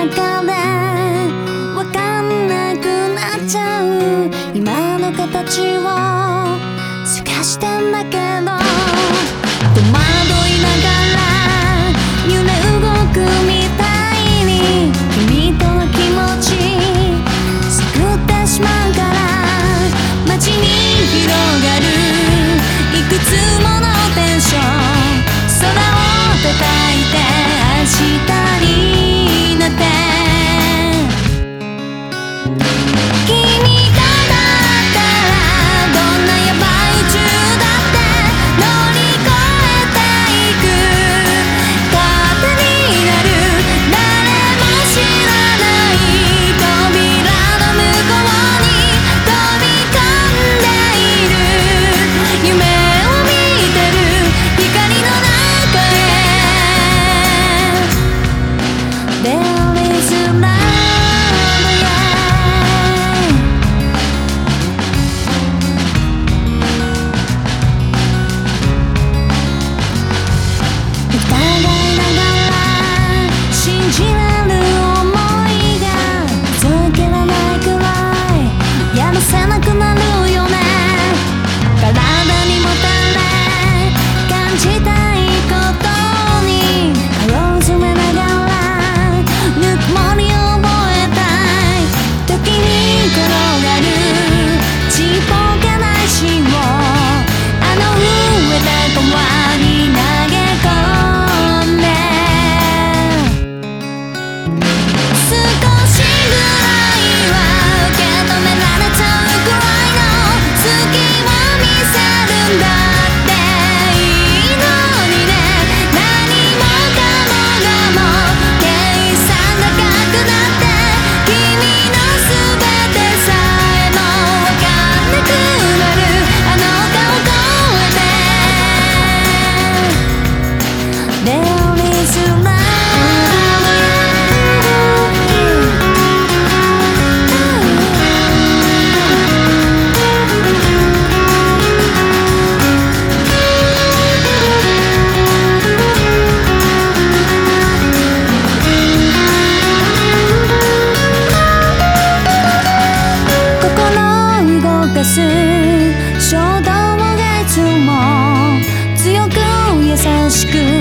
わかんなくなっちゃう。今の形を探してんだけど。aşkın